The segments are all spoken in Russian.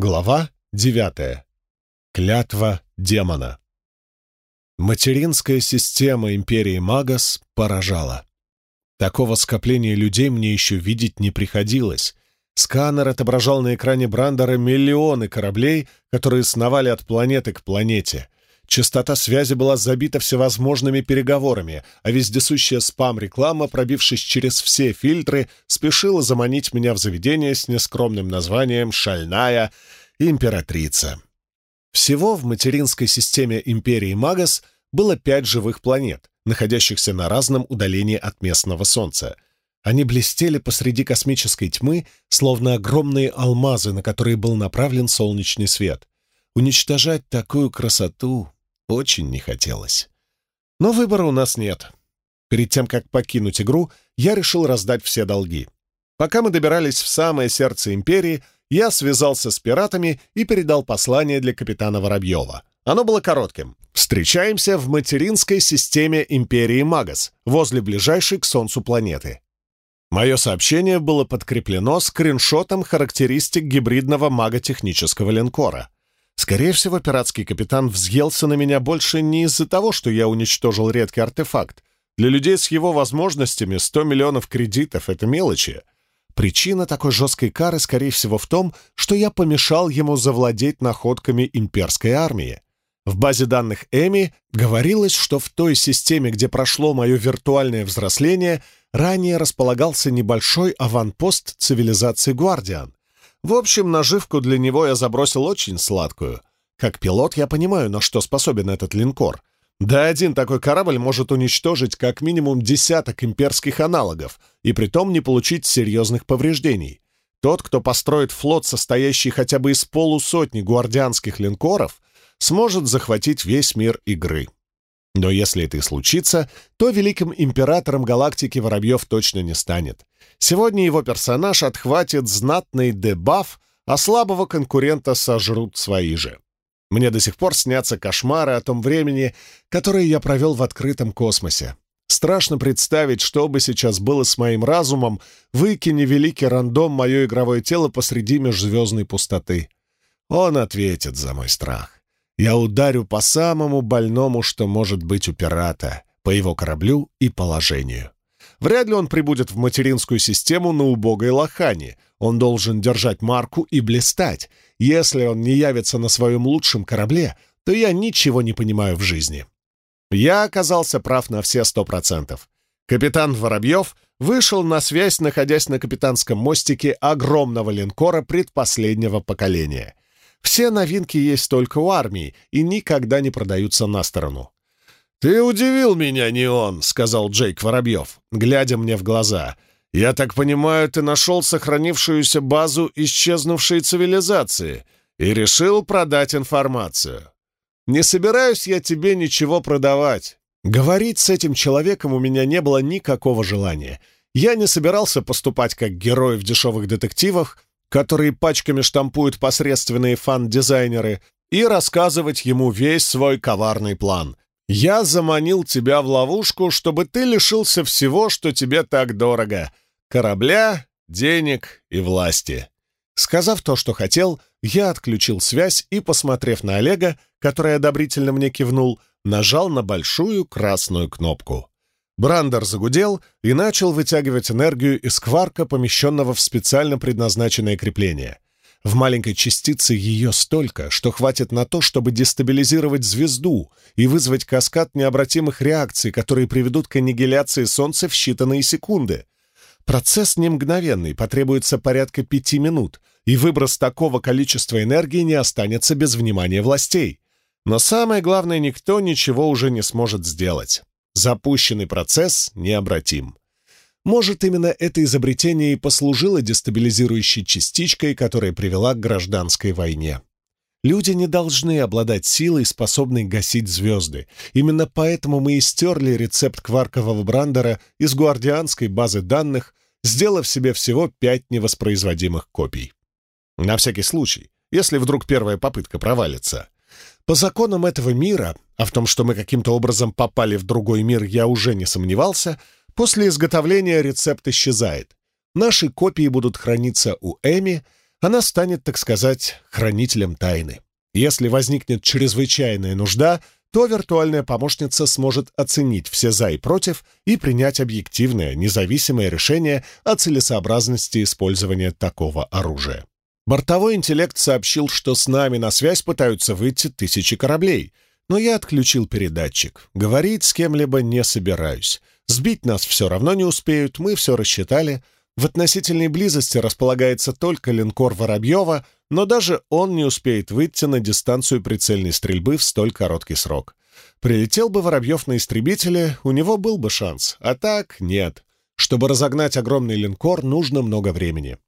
Глава девятая. Клятва демона. Материнская система Империи Магас поражала. Такого скопления людей мне еще видеть не приходилось. Сканер отображал на экране Брандера миллионы кораблей, которые сновали от планеты к планете. Частота связи была забита всевозможными переговорами, а вездесущая спам-реклама, пробившись через все фильтры, спешила заманить меня в заведение с нескромным названием «Шальная императрица». Всего в материнской системе империи Магас было пять живых планет, находящихся на разном удалении от местного Солнца. Они блестели посреди космической тьмы, словно огромные алмазы, на которые был направлен солнечный свет. Уничтожать такую красоту очень не хотелось. Но выбора у нас нет. Перед тем, как покинуть игру, я решил раздать все долги. Пока мы добирались в самое сердце Империи, я связался с пиратами и передал послание для капитана Воробьева. Оно было коротким. «Встречаемся в материнской системе Империи Магас, возле ближайшей к Солнцу планеты». Мое сообщение было подкреплено скриншотом характеристик гибридного маготехнического линкора — Скорее всего, пиратский капитан взъелся на меня больше не из-за того, что я уничтожил редкий артефакт. Для людей с его возможностями 100 миллионов кредитов — это мелочи. Причина такой жесткой кары, скорее всего, в том, что я помешал ему завладеть находками имперской армии. В базе данных Эми говорилось, что в той системе, где прошло мое виртуальное взросление, ранее располагался небольшой аванпост цивилизации Гвардиан. В общем, наживку для него я забросил очень сладкую. Как пилот я понимаю, на что способен этот линкор. Да один такой корабль может уничтожить как минимум десяток имперских аналогов, и притом не получить серьезных повреждений. Тот, кто построит флот, состоящий хотя бы из полусотни гвардианских линкоров, сможет захватить весь мир игры. Но если это и случится, то великим императором галактики Воробьев точно не станет. Сегодня его персонаж отхватит знатный дебаф, а слабого конкурента сожрут свои же. Мне до сих пор снятся кошмары о том времени, которое я провел в открытом космосе. Страшно представить, что бы сейчас было с моим разумом, выкини великий рандом мое игровое тело посреди межзвездной пустоты. Он ответит за мой страх. Я ударю по самому больному, что может быть у пирата, по его кораблю и положению. Вряд ли он прибудет в материнскую систему на убогой лохане. Он должен держать марку и блистать. Если он не явится на своем лучшем корабле, то я ничего не понимаю в жизни. Я оказался прав на все сто процентов. Капитан Воробьев вышел на связь, находясь на капитанском мостике огромного линкора предпоследнего поколения. Все новинки есть только у армии и никогда не продаются на сторону. «Ты удивил меня, не он», — сказал Джейк Воробьев, глядя мне в глаза. «Я так понимаю, ты нашел сохранившуюся базу исчезнувшей цивилизации и решил продать информацию. Не собираюсь я тебе ничего продавать. Говорить с этим человеком у меня не было никакого желания. Я не собирался поступать как герой в дешевых детективах, которые пачками штампуют посредственные фан-дизайнеры, и рассказывать ему весь свой коварный план. Я заманил тебя в ловушку, чтобы ты лишился всего, что тебе так дорого — корабля, денег и власти. Сказав то, что хотел, я отключил связь и, посмотрев на Олега, который одобрительно мне кивнул, нажал на большую красную кнопку. Брандер загудел и начал вытягивать энергию из кварка, помещенного в специально предназначенное крепление. В маленькой частице ее столько, что хватит на то, чтобы дестабилизировать звезду и вызвать каскад необратимых реакций, которые приведут к аннигиляции Солнца в считанные секунды. Процесс не мгновенный, потребуется порядка пяти минут, и выброс такого количества энергии не останется без внимания властей. Но самое главное, никто ничего уже не сможет сделать. Запущенный процесс необратим. Может, именно это изобретение и послужило дестабилизирующей частичкой, которая привела к гражданской войне. Люди не должны обладать силой, способной гасить звезды. Именно поэтому мы и стерли рецепт кваркового брандера из гуардианской базы данных, сделав себе всего пять невоспроизводимых копий. На всякий случай, если вдруг первая попытка провалится. По законам этого мира, а в том, что мы каким-то образом попали в другой мир, я уже не сомневался, после изготовления рецепт исчезает. Наши копии будут храниться у Эми, Она станет, так сказать, хранителем тайны. Если возникнет чрезвычайная нужда, то виртуальная помощница сможет оценить все «за» и «против» и принять объективное, независимое решение о целесообразности использования такого оружия. Бортовой интеллект сообщил, что с нами на связь пытаются выйти тысячи кораблей, но я отключил передатчик. Говорить с кем-либо не собираюсь. Сбить нас все равно не успеют, мы все рассчитали. В относительной близости располагается только линкор Воробьева — но даже он не успеет выйти на дистанцию прицельной стрельбы в столь короткий срок. Прилетел бы Воробьев на истребителе, у него был бы шанс, а так нет. Чтобы разогнать огромный линкор, нужно много времени.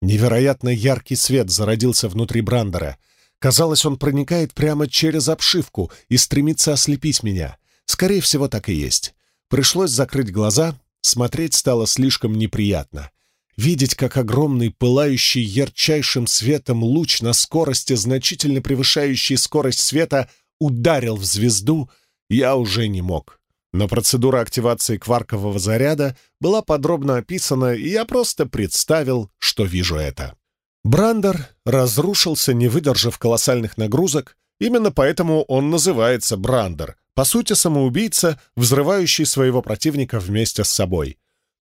Невероятно яркий свет зародился внутри Брандера. Казалось, он проникает прямо через обшивку и стремится ослепить меня. Скорее всего, так и есть. Пришлось закрыть глаза, смотреть стало слишком неприятно. Видеть, как огромный, пылающий ярчайшим светом луч на скорости, значительно превышающий скорость света, ударил в звезду, я уже не мог. Но процедура активации кваркового заряда была подробно описана, и я просто представил, что вижу это. Брандер разрушился, не выдержав колоссальных нагрузок, именно поэтому он называется Брандер, по сути самоубийца, взрывающий своего противника вместе с собой.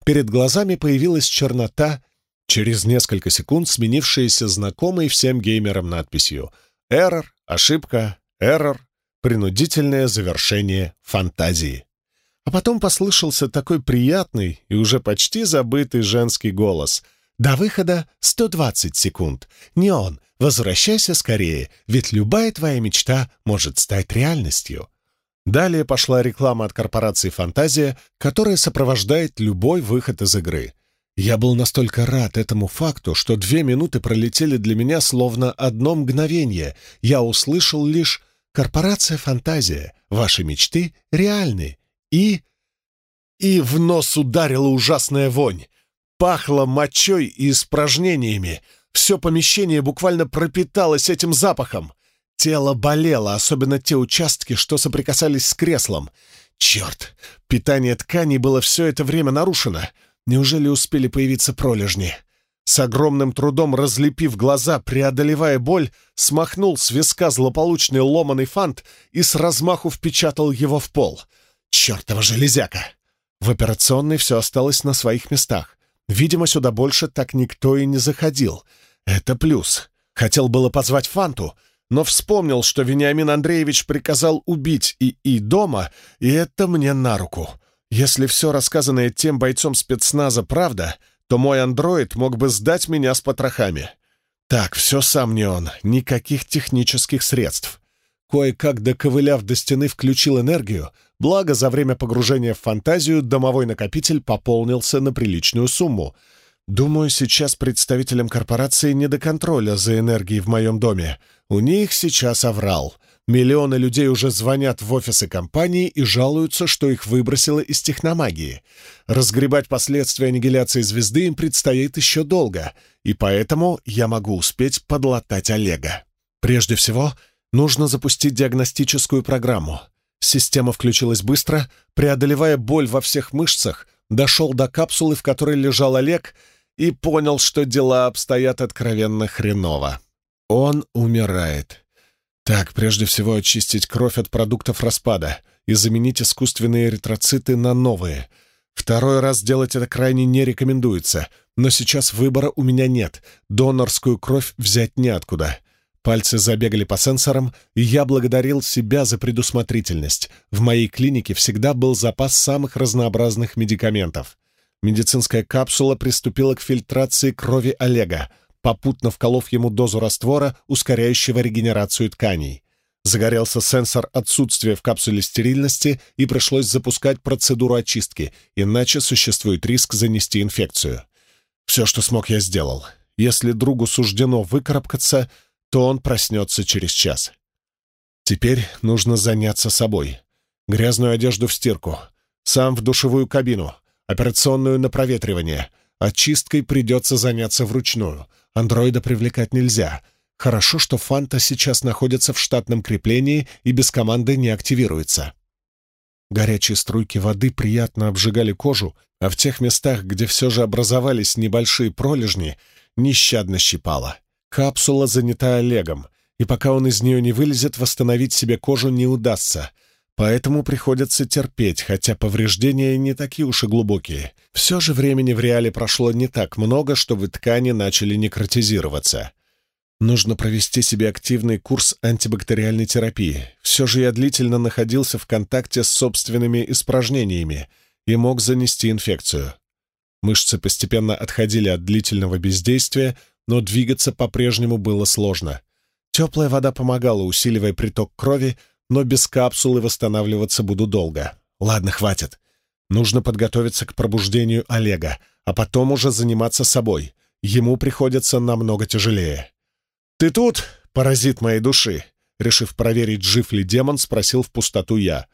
Перед глазами появилась чернота, через несколько секунд сменившаяся знакомой всем геймерам надписью «Эррор», «Ошибка», «Эррор», «Принудительное завершение фантазии». А потом послышался такой приятный и уже почти забытый женский голос. «До выхода 120 секунд. Неон, возвращайся скорее, ведь любая твоя мечта может стать реальностью». Далее пошла реклама от корпорации «Фантазия», которая сопровождает любой выход из игры. Я был настолько рад этому факту, что две минуты пролетели для меня словно одно мгновение. Я услышал лишь «Корпорация «Фантазия», ваши мечты реальны». И... И в нос ударила ужасная вонь. Пахло мочой и испражнениями. Все помещение буквально пропиталось этим запахом. Тело болело, особенно те участки, что соприкасались с креслом. Черт! Питание тканей было все это время нарушено. Неужели успели появиться пролежни? С огромным трудом разлепив глаза, преодолевая боль, смахнул с виска злополучный ломаный фант и с размаху впечатал его в пол. Чертова железяка! В операционной все осталось на своих местах. Видимо, сюда больше так никто и не заходил. Это плюс. Хотел было позвать Фанту, но вспомнил, что Вениамин Андреевич приказал убить ИИ дома, и это мне на руку. Если все рассказанное тем бойцом спецназа правда, то мой андроид мог бы сдать меня с потрохами. Так, все сам не он, никаких технических средств. Кое-как доковыляв до стены, включил энергию, благо за время погружения в фантазию домовой накопитель пополнился на приличную сумму — Думаю, сейчас представителям корпорации не до контроля за энергией в моем доме. У них сейчас оврал. Миллионы людей уже звонят в офисы компании и жалуются, что их выбросило из техномагии. Разгребать последствия аннигиляции звезды им предстоит еще долго, и поэтому я могу успеть подлатать Олега. Прежде всего, нужно запустить диагностическую программу. Система включилась быстро, преодолевая боль во всех мышцах, дошел до капсулы, в которой лежал Олег, и понял, что дела обстоят откровенно хреново. Он умирает. Так, прежде всего очистить кровь от продуктов распада и заменить искусственные эритроциты на новые. Второй раз делать это крайне не рекомендуется, но сейчас выбора у меня нет, донорскую кровь взять неоткуда. Пальцы забегали по сенсорам, и я благодарил себя за предусмотрительность. В моей клинике всегда был запас самых разнообразных медикаментов. Медицинская капсула приступила к фильтрации крови Олега, попутно вколов ему дозу раствора, ускоряющего регенерацию тканей. Загорелся сенсор отсутствия в капсуле стерильности, и пришлось запускать процедуру очистки, иначе существует риск занести инфекцию. Все, что смог, я сделал. Если другу суждено выкарабкаться, то он проснется через час. Теперь нужно заняться собой. Грязную одежду в стирку, сам в душевую кабину, операционную на проветривание. Очисткой придется заняться вручную. Андроида привлекать нельзя. Хорошо, что Фанта сейчас находится в штатном креплении и без команды не активируется. Горячие струйки воды приятно обжигали кожу, а в тех местах, где все же образовались небольшие пролежни, нещадно щипало. Капсула занята Олегом, и пока он из нее не вылезет, восстановить себе кожу не удастся. Поэтому приходится терпеть, хотя повреждения не такие уж и глубокие. Все же времени в реале прошло не так много, чтобы ткани начали некротизироваться. Нужно провести себе активный курс антибактериальной терапии. Все же я длительно находился в контакте с собственными испражнениями и мог занести инфекцию. Мышцы постепенно отходили от длительного бездействия, но двигаться по-прежнему было сложно. Теплая вода помогала, усиливая приток крови, но без капсулы восстанавливаться буду долго. Ладно, хватит. Нужно подготовиться к пробуждению Олега, а потом уже заниматься собой. Ему приходится намного тяжелее. «Ты тут, паразит моей души?» Решив проверить, жив ли демон, спросил в пустоту я.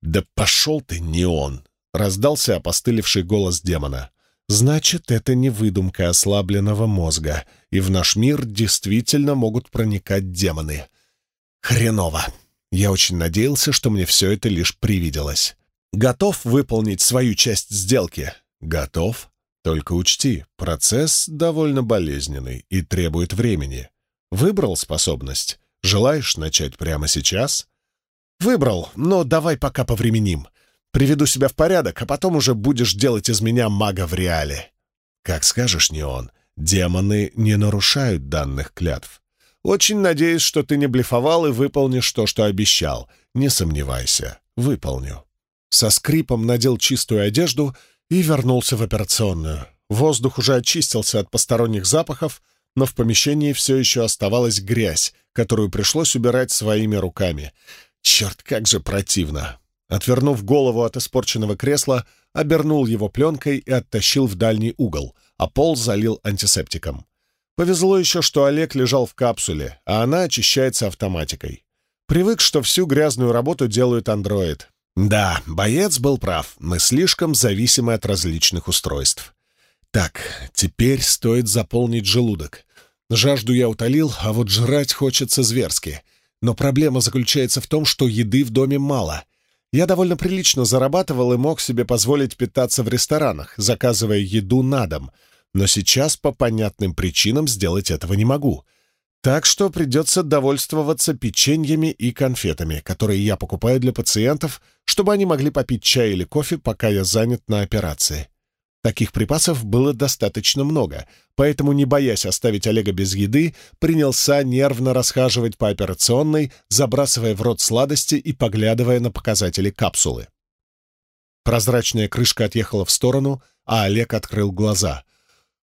«Да пошел ты, не он!» — раздался опостылевший голос демона. «Значит, это не выдумка ослабленного мозга, и в наш мир действительно могут проникать демоны. Хреново! Я очень надеялся, что мне все это лишь привиделось. Готов выполнить свою часть сделки? Готов. Только учти, процесс довольно болезненный и требует времени. Выбрал способность? Желаешь начать прямо сейчас? Выбрал, но давай пока повременим. Приведу себя в порядок, а потом уже будешь делать из меня мага в реале. Как скажешь, Неон, демоны не нарушают данных клятв. Очень надеюсь, что ты не блефовал и выполнишь то, что обещал. Не сомневайся, выполню. Со скрипом надел чистую одежду и вернулся в операционную. Воздух уже очистился от посторонних запахов, но в помещении все еще оставалась грязь, которую пришлось убирать своими руками. Черт, как же противно! Отвернув голову от испорченного кресла, обернул его пленкой и оттащил в дальний угол, а пол залил антисептиком. Повезло еще, что Олег лежал в капсуле, а она очищается автоматикой. Привык, что всю грязную работу делает андроид. Да, боец был прав, мы слишком зависимы от различных устройств. Так, теперь стоит заполнить желудок. Жажду я утолил, а вот жрать хочется зверски. Но проблема заключается в том, что еды в доме мало. Я довольно прилично зарабатывал и мог себе позволить питаться в ресторанах, заказывая еду на дом. Но сейчас по понятным причинам сделать этого не могу. Так что придется довольствоваться печеньями и конфетами, которые я покупаю для пациентов, чтобы они могли попить чай или кофе, пока я занят на операции. Таких припасов было достаточно много, поэтому, не боясь оставить Олега без еды, принялся нервно расхаживать по операционной, забрасывая в рот сладости и поглядывая на показатели капсулы. Прозрачная крышка отъехала в сторону, а Олег открыл глаза.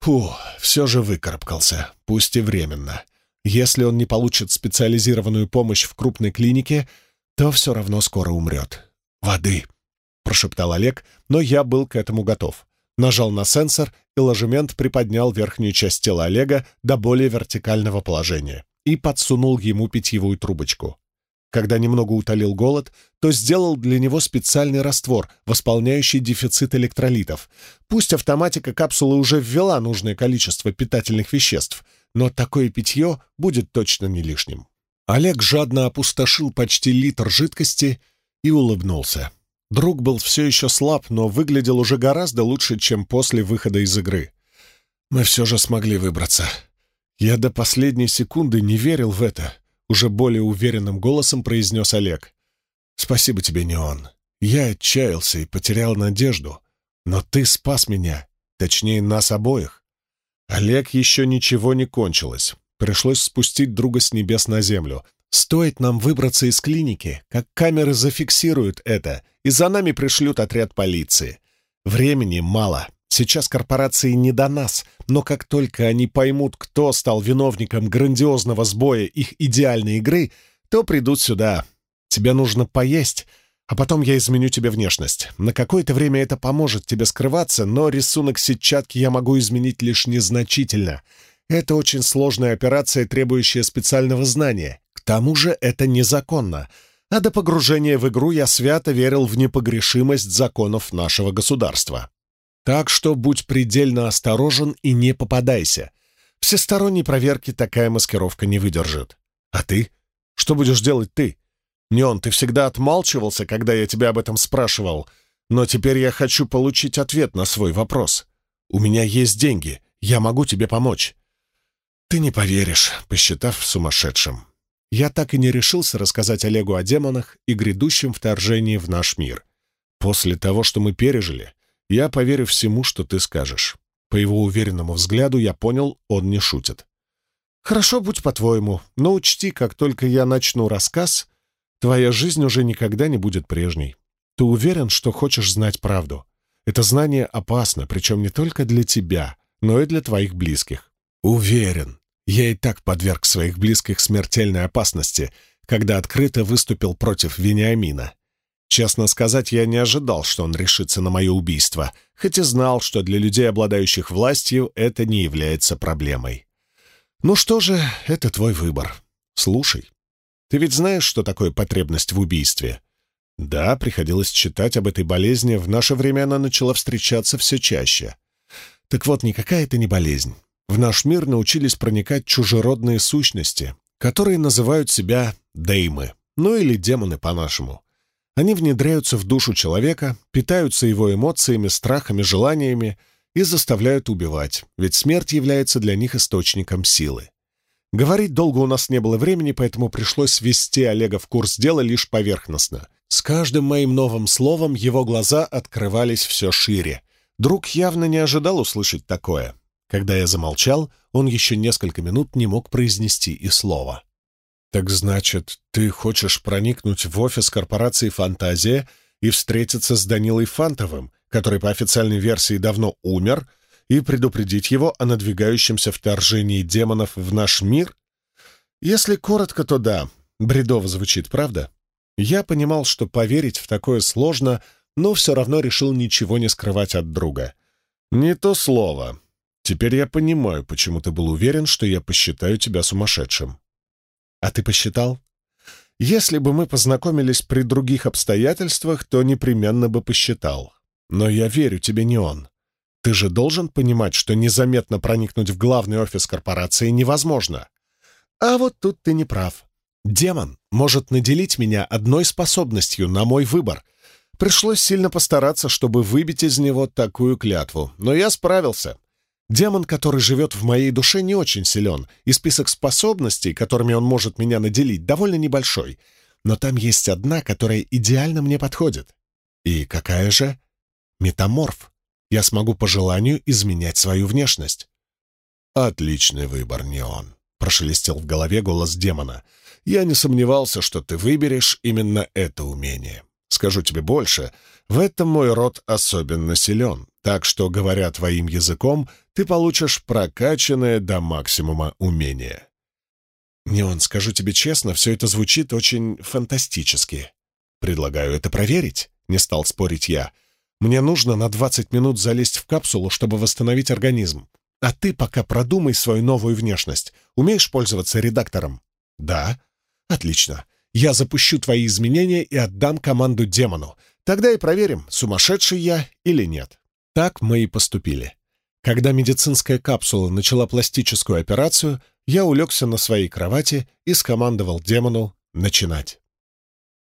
Фу, все же выкарабкался, пусть и временно. Если он не получит специализированную помощь в крупной клинике, то все равно скоро умрет. «Воды!» — прошептал Олег, но я был к этому готов. Нажал на сенсор, и ложемент приподнял верхнюю часть тела Олега до более вертикального положения и подсунул ему питьевую трубочку. Когда немного утолил голод, то сделал для него специальный раствор, восполняющий дефицит электролитов. Пусть автоматика капсулы уже ввела нужное количество питательных веществ, но такое питье будет точно не лишним. Олег жадно опустошил почти литр жидкости и улыбнулся. Друг был все еще слаб, но выглядел уже гораздо лучше, чем после выхода из игры. Мы все же смогли выбраться. Я до последней секунды не верил в это, уже более уверенным голосом произнес Олег. Спасибо тебе, Неон. Я отчаялся и потерял надежду, но ты спас меня, точнее, нас обоих. Олег еще ничего не кончилось. Пришлось спустить друга с небес на землю, Стоит нам выбраться из клиники, как камеры зафиксируют это, и за нами пришлют отряд полиции. Времени мало. Сейчас корпорации не до нас, но как только они поймут, кто стал виновником грандиозного сбоя их идеальной игры, то придут сюда. Тебе нужно поесть, а потом я изменю тебе внешность. На какое-то время это поможет тебе скрываться, но рисунок сетчатки я могу изменить лишь незначительно. Это очень сложная операция, требующая специального знания тому же это незаконно, а до погружения в игру я свято верил в непогрешимость законов нашего государства. Так что будь предельно осторожен и не попадайся. Всесторонней проверки такая маскировка не выдержит. А ты? Что будешь делать ты? Неон, ты всегда отмалчивался, когда я тебя об этом спрашивал, но теперь я хочу получить ответ на свой вопрос. У меня есть деньги, я могу тебе помочь. Ты не поверишь, посчитав сумасшедшим. Я так и не решился рассказать Олегу о демонах и грядущем вторжении в наш мир. После того, что мы пережили, я поверю всему, что ты скажешь. По его уверенному взгляду я понял, он не шутит. «Хорошо, будь по-твоему, но учти, как только я начну рассказ, твоя жизнь уже никогда не будет прежней. Ты уверен, что хочешь знать правду? Это знание опасно, причем не только для тебя, но и для твоих близких. Уверен. Я и так подверг своих близких смертельной опасности, когда открыто выступил против Вениамина. Честно сказать, я не ожидал, что он решится на мое убийство, хоть и знал, что для людей, обладающих властью, это не является проблемой. Ну что же, это твой выбор. Слушай, ты ведь знаешь, что такое потребность в убийстве? Да, приходилось читать об этой болезни, в наше время она начала встречаться все чаще. Так вот, никакая это не болезнь. В наш мир научились проникать чужеродные сущности, которые называют себя деймы, ну или демоны по-нашему. Они внедряются в душу человека, питаются его эмоциями, страхами, желаниями и заставляют убивать, ведь смерть является для них источником силы. Говорить долго у нас не было времени, поэтому пришлось ввести Олега в курс дела лишь поверхностно. С каждым моим новым словом его глаза открывались все шире. Друг явно не ожидал услышать такое. Когда я замолчал, он еще несколько минут не мог произнести и слова. «Так значит, ты хочешь проникнуть в офис корпорации «Фантазия» и встретиться с Данилой Фантовым, который по официальной версии давно умер, и предупредить его о надвигающемся вторжении демонов в наш мир? Если коротко, то да. Бредово звучит, правда? Я понимал, что поверить в такое сложно, но все равно решил ничего не скрывать от друга. «Не то слово. Теперь я понимаю, почему ты был уверен, что я посчитаю тебя сумасшедшим». «А ты посчитал?» «Если бы мы познакомились при других обстоятельствах, то непременно бы посчитал. Но я верю тебе не он. Ты же должен понимать, что незаметно проникнуть в главный офис корпорации невозможно. А вот тут ты не прав. Демон может наделить меня одной способностью на мой выбор. Пришлось сильно постараться, чтобы выбить из него такую клятву, но я справился. Демон, который живет в моей душе, не очень силен, и список способностей, которыми он может меня наделить, довольно небольшой. Но там есть одна, которая идеально мне подходит. И какая же? Метаморф. Я смогу по желанию изменять свою внешность. «Отличный выбор, не он», — прошелестел в голове голос демона — я не сомневался, что ты выберешь именно это умение. Скажу тебе больше, в этом мой род особенно силен, так что, говоря твоим языком, ты получишь прокачанное до максимума умение. Неон, скажу тебе честно, все это звучит очень фантастически. Предлагаю это проверить, не стал спорить я. Мне нужно на 20 минут залезть в капсулу, чтобы восстановить организм. А ты пока продумай свою новую внешность. Умеешь пользоваться редактором? Да. Отлично. Я запущу твои изменения и отдам команду демону. Тогда и проверим, сумасшедший я или нет. Так мы и поступили. Когда медицинская капсула начала пластическую операцию, я улегся на своей кровати и скомандовал демону начинать.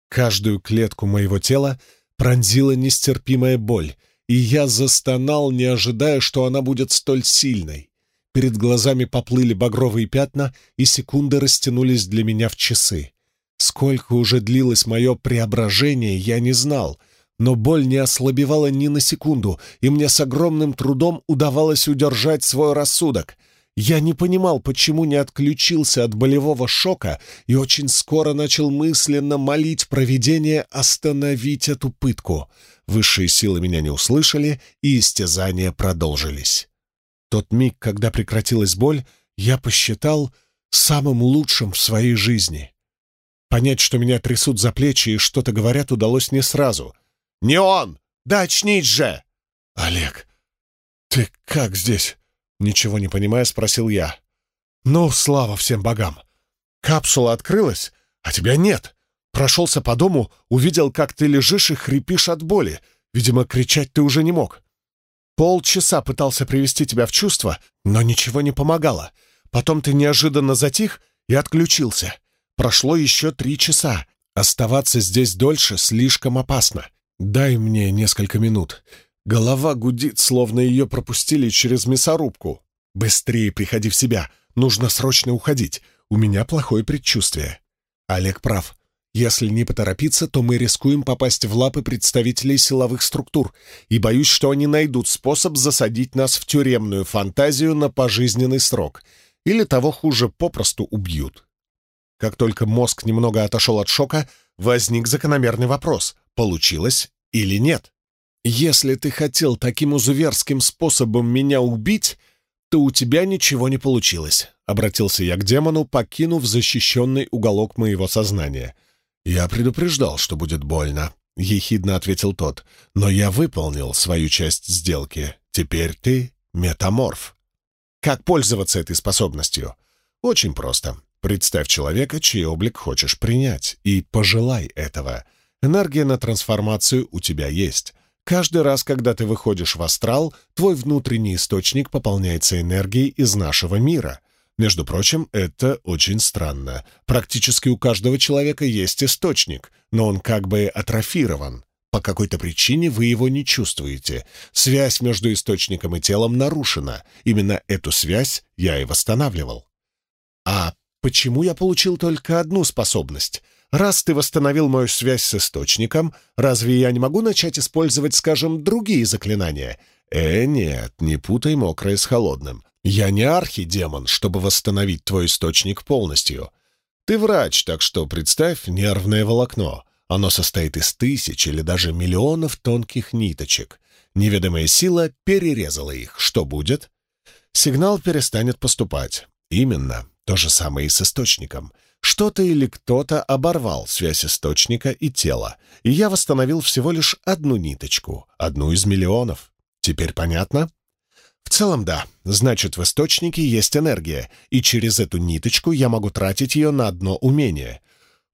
Каждую клетку моего тела пронзила нестерпимая боль, и я застонал, не ожидая, что она будет столь сильной. Перед глазами поплыли багровые пятна, и секунды растянулись для меня в часы. Сколько уже длилось мое преображение, я не знал, но боль не ослабевала ни на секунду, и мне с огромным трудом удавалось удержать свой рассудок. Я не понимал, почему не отключился от болевого шока, и очень скоро начал мысленно молить провидение остановить эту пытку. Высшие силы меня не услышали, и истязания продолжились. Тот миг, когда прекратилась боль, я посчитал самым лучшим в своей жизни. Понять, что меня трясут за плечи и что-то говорят, удалось не сразу. «Не он! Да очнись же!» «Олег, ты как здесь?» Ничего не понимая, спросил я. «Ну, слава всем богам! Капсула открылась, а тебя нет. Прошелся по дому, увидел, как ты лежишь и хрипишь от боли. Видимо, кричать ты уже не мог. Полчаса пытался привести тебя в чувство, но ничего не помогало. Потом ты неожиданно затих и отключился. Прошло еще три часа. Оставаться здесь дольше слишком опасно. Дай мне несколько минут. Голова гудит, словно ее пропустили через мясорубку. Быстрее приходи в себя. Нужно срочно уходить. У меня плохое предчувствие». Олег прав. Если не поторопиться, то мы рискуем попасть в лапы представителей силовых структур, и боюсь, что они найдут способ засадить нас в тюремную фантазию на пожизненный срок, или того хуже, попросту убьют. Как только мозг немного отошел от шока, возник закономерный вопрос, получилось или нет. Если ты хотел таким узуверским способом меня убить, то у тебя ничего не получилось», — обратился я к демону, покинув защищенный уголок моего сознания — «Я предупреждал, что будет больно», — ехидно ответил тот. «Но я выполнил свою часть сделки. Теперь ты метаморф». «Как пользоваться этой способностью?» «Очень просто. Представь человека, чей облик хочешь принять, и пожелай этого. Энергия на трансформацию у тебя есть». Каждый раз, когда ты выходишь в астрал, твой внутренний источник пополняется энергией из нашего мира. Между прочим, это очень странно. Практически у каждого человека есть источник, но он как бы атрофирован. По какой-то причине вы его не чувствуете. Связь между источником и телом нарушена. Именно эту связь я и восстанавливал. А почему я получил только одну способность? Раз ты восстановил мою связь с источником, разве я не могу начать использовать, скажем, другие заклинания? Э, нет, не путай мокрое с холодным. Я не архидемон, чтобы восстановить твой источник полностью. Ты врач, так что представь нервное волокно. Оно состоит из тысяч или даже миллионов тонких ниточек. Неведомая сила перерезала их. Что будет? Сигнал перестанет поступать. Именно. То же самое и с источником. Что-то или кто-то оборвал связь источника и тела, и я восстановил всего лишь одну ниточку, одну из миллионов. Теперь понятно? В целом, да. Значит, в источнике есть энергия, и через эту ниточку я могу тратить ее на одно умение.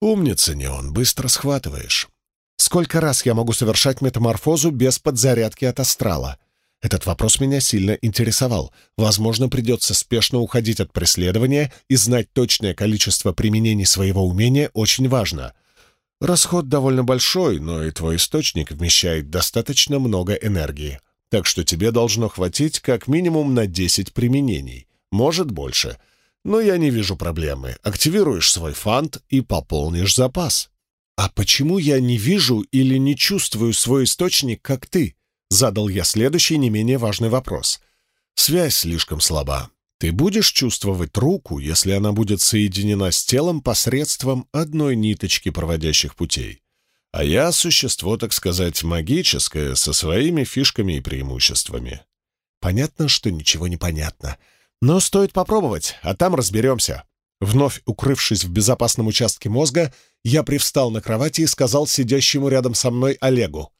Умница не он, быстро схватываешь. Сколько раз я могу совершать метаморфозу без подзарядки от астрала? Этот вопрос меня сильно интересовал. Возможно, придется спешно уходить от преследования, и знать точное количество применений своего умения очень важно. Расход довольно большой, но и твой источник вмещает достаточно много энергии так что тебе должно хватить как минимум на 10 применений, может больше. Но я не вижу проблемы. Активируешь свой фант и пополнишь запас. «А почему я не вижу или не чувствую свой источник, как ты?» Задал я следующий не менее важный вопрос. «Связь слишком слаба. Ты будешь чувствовать руку, если она будет соединена с телом посредством одной ниточки проводящих путей. А я существо, так сказать, магическое, со своими фишками и преимуществами. Понятно, что ничего не понятно. Но стоит попробовать, а там разберемся. Вновь укрывшись в безопасном участке мозга, я привстал на кровати и сказал сидящему рядом со мной Олегу.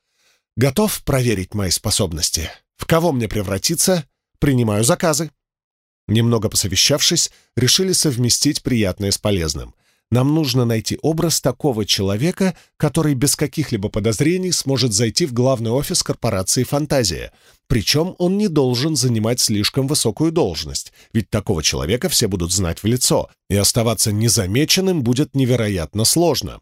«Готов проверить мои способности? В кого мне превратиться? Принимаю заказы». Немного посовещавшись, решили совместить приятное с полезным. Нам нужно найти образ такого человека, который без каких-либо подозрений сможет зайти в главный офис корпорации «Фантазия». Причем он не должен занимать слишком высокую должность, ведь такого человека все будут знать в лицо, и оставаться незамеченным будет невероятно сложно.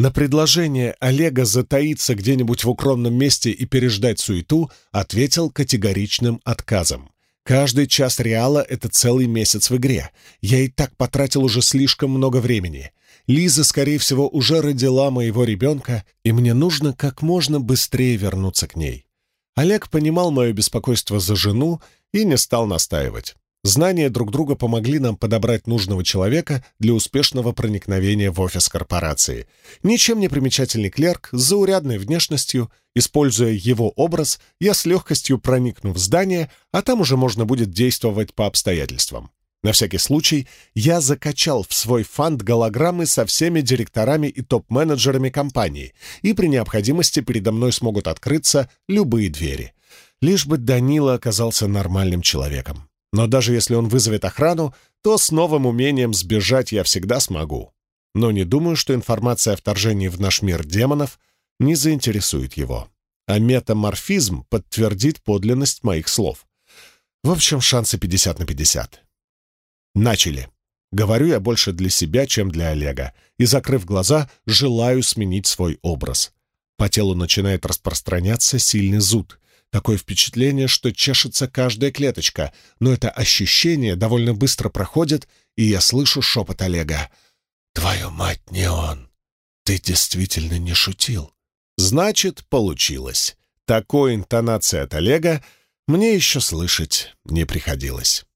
На предложение Олега затаиться где-нибудь в укромном месте и переждать суету ответил категоричным отказом. Каждый час Реала — это целый месяц в игре. Я и так потратил уже слишком много времени. Лиза, скорее всего, уже родила моего ребенка, и мне нужно как можно быстрее вернуться к ней. Олег понимал мое беспокойство за жену и не стал настаивать. Знания друг друга помогли нам подобрать нужного человека для успешного проникновения в офис корпорации. Ничем не примечательный клерк с заурядной внешностью, используя его образ, я с легкостью проникну в здание, а там уже можно будет действовать по обстоятельствам. На всякий случай я закачал в свой фонд голограммы со всеми директорами и топ-менеджерами компании, и при необходимости передо мной смогут открыться любые двери. Лишь бы Данила оказался нормальным человеком. Но даже если он вызовет охрану, то с новым умением сбежать я всегда смогу. Но не думаю, что информация о вторжении в наш мир демонов не заинтересует его. А метаморфизм подтвердит подлинность моих слов. В общем, шансы 50 на 50. Начали. Говорю я больше для себя, чем для Олега, и, закрыв глаза, желаю сменить свой образ. По телу начинает распространяться сильный зуд. Такое впечатление, что чешется каждая клеточка, но это ощущение довольно быстро проходит, и я слышу шепот Олега. «Твою мать, не он! Ты действительно не шутил!» Значит, получилось. Такой интонации от Олега мне еще слышать не приходилось.